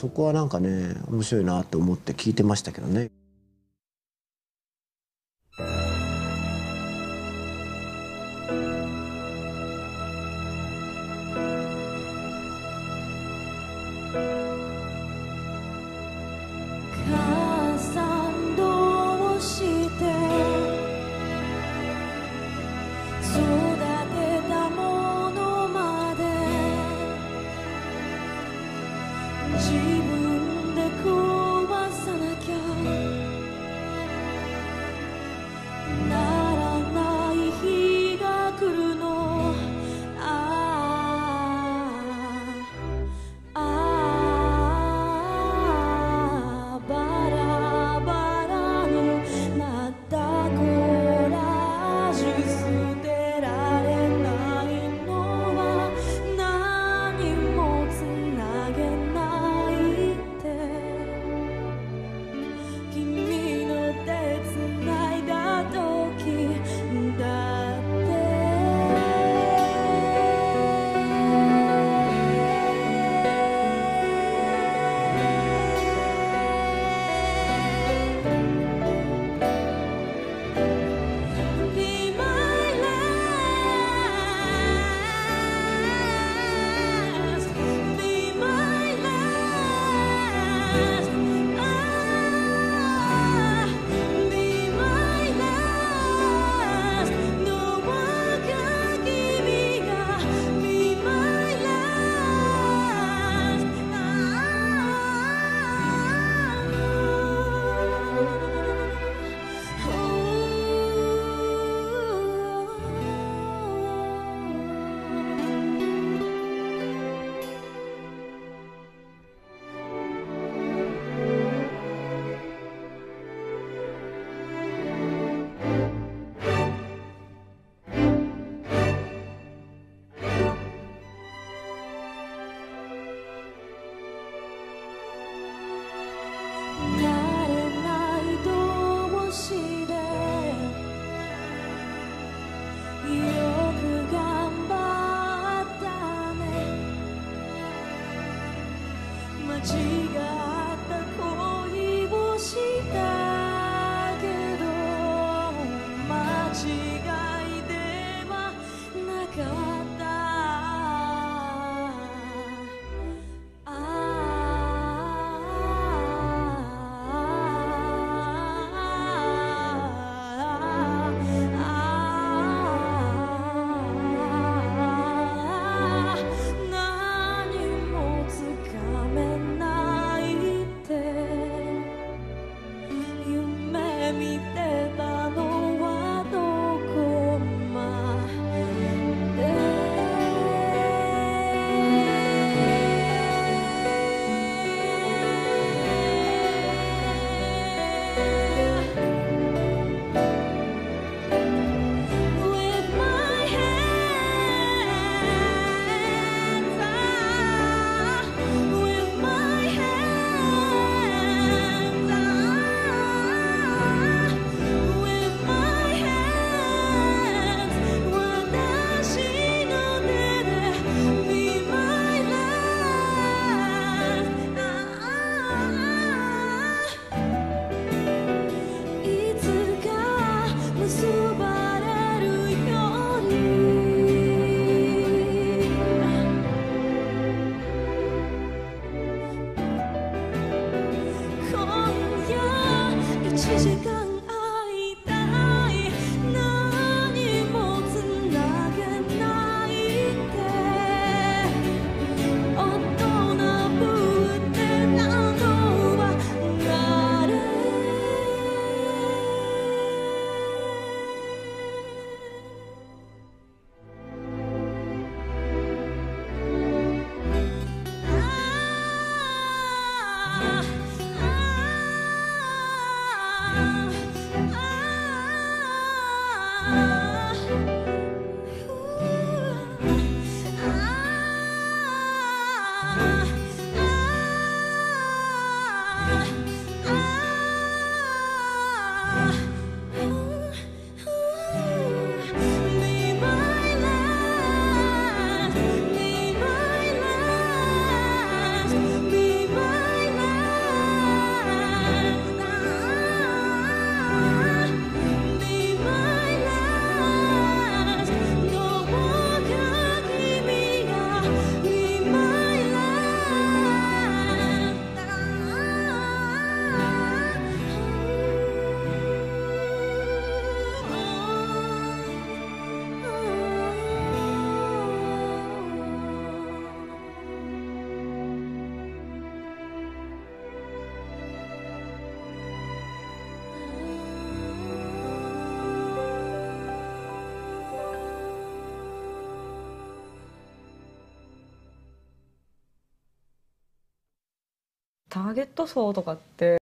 そこはなんかね面白いなって思って聞いてましたけどね。Jesus. ターゲット層とかって